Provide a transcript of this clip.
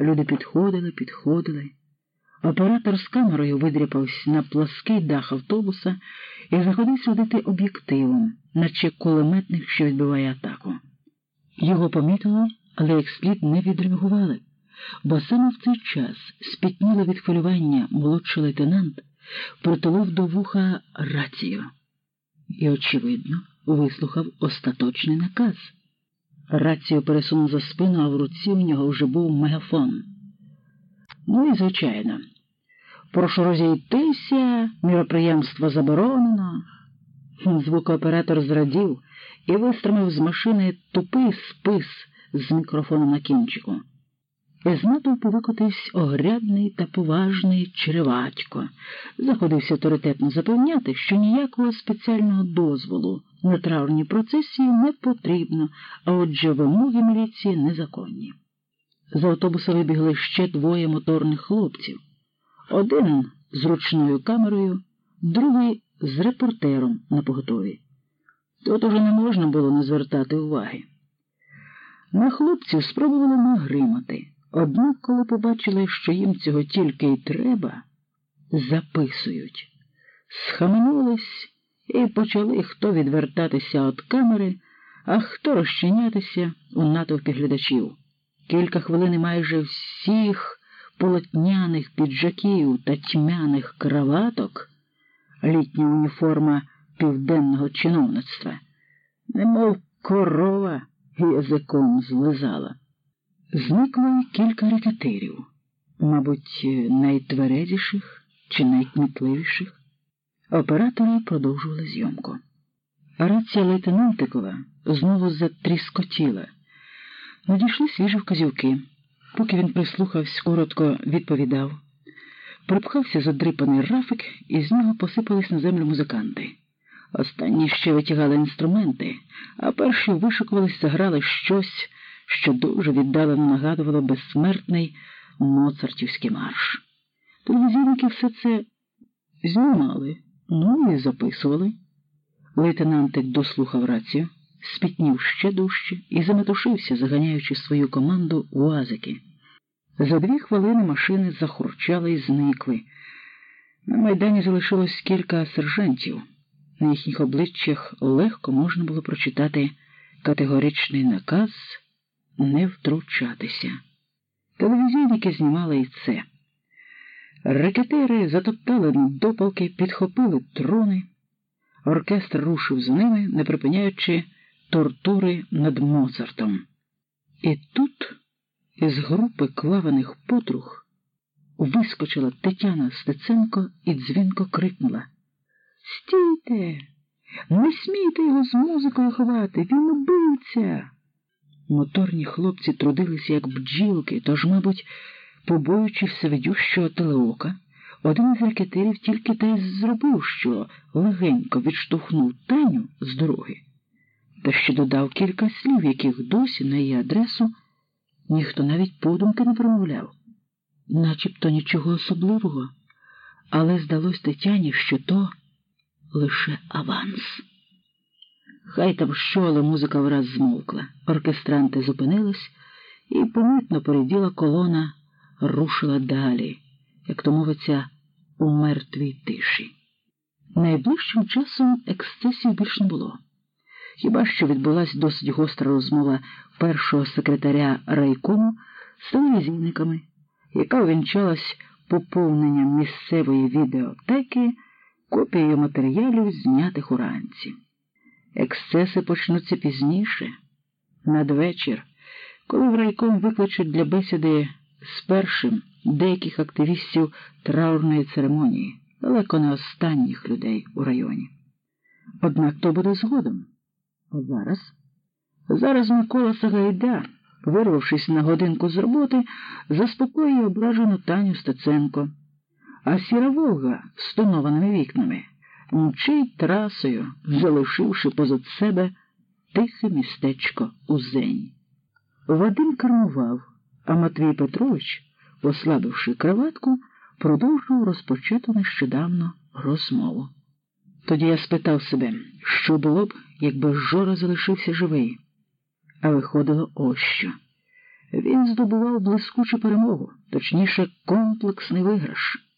Люди підходили, підходили. Оператор з камерою видряпався на плаский дах автобуса і заходив судити об'єктивом, наче кулеметник, що відбиває атаку. Його помітили, але як слід не відреагували, бо саме в цей час спітніло від хвилювання молодший лейтенант притулив до вуха рацію і, очевидно, вислухав остаточний наказ. Рацію пересунув за спину, а в руці у нього вже був мегафон. Ну і, звичайно, прошу розійтися, міроприємство заборонено. Звукооператор зрадів і вистромив з машини тупий спис з мікрофоном на кінчику. Із натовпу викотився огрядний та поважний череватько, заходився авторитетно запевняти, що ніякого спеціального дозволу на травні процесії не потрібно, а отже вимоги міліції незаконні. З автобуса вибігли ще двоє моторних хлопців. Один з ручною камерою, другий з репортером на поготові. Тут уже не можна було не звертати уваги. На хлопців спробували нагримати, однак, коли побачили, що їм цього тільки й треба, записують, схаменулись і почали хто відвертатися від камери, а хто розчинятися у натовпі глядачів. Кілька хвилин майже всіх полотняних піджаків та тьмяних краваток, літня уніформа південного чиновництва, немов корова язиком злизала. Зникло кілька рекетирів, мабуть, найтверезіших чи найкмітливіших. Оператори продовжували зйомку. Рація лейтенантикова знову затріскотіла. Надійшли свіжі вказівки. Поки він прислухався, коротко відповідав. Пропхався задрипаний рафик, і з нього посипались на землю музиканти. Останні ще витягали інструменти, а перші вишикувались, заграли щось, що дуже віддалено нагадувало безсмертний моцартівський марш. Телевізійники все це знімали, ну і записували. Лейтенантик дослухав рацію спітнів ще дужче і заметушився, заганяючи свою команду в уазики. За дві хвилини машини захурчали і зникли. На майдані залишилось кілька сержантів. На їхніх обличчях легко можна було прочитати категоричний наказ не втручатися. Телевізійники знімали і це. Рекетери затоптали допалки, підхопили трони. Оркестр рушив з ними, не припиняючи тортури над Моцартом. І тут із групи клаваних потрух вискочила Тетяна Стеценко і дзвінко крикнула Стійте, не смійте його з музикою ховати, він убивця. Моторні хлопці трудилися, як бджілки, тож, мабуть, побоюючи всевидющого телеока, один із ракетирів тільки те й зробив, що легенько відштовхнув Таню з дороги. Та ще додав кілька слів, яких досі на її адресу ніхто навіть подумки не промовляв, начебто нічого особливого, але здалось Тетяні, що то лише аванс. Хай там що, але музика враз змовкла. Оркестранти зупинились, і помітно переділа колона рушила далі, як то мовиться, у мертвій тиші. Найближчим часом ексцесів більш не було. Хіба що відбулася досить гостра розмова першого секретаря райкому з телевізійниками, яка увінчалась поповненням місцевої відеотеки копією матеріалів, знятих уранці. Ексцеси почнуться пізніше, надвечір, коли в райком викличуть для бесіди з першим деяких активістів траурної церемонії, далеко не останніх людей у районі. Однак то буде згодом. А зараз? Зараз Микола Сагайда, вирвавшись на годинку з роботи, заспокоює ображену Таню Стеценко, а сіра Волга з тонованими вікнами мчить трасою, залишивши позад себе тихе містечко Узень. Вадим кермував, а Матвій Петрович, послабивши кроватку, продовжував розпочату нещодавно розмову. Тоді я спитав себе, що було б, якби Жора залишився живий, а виходило ось що. він здобував блискучу перемогу, точніше, комплексний виграш.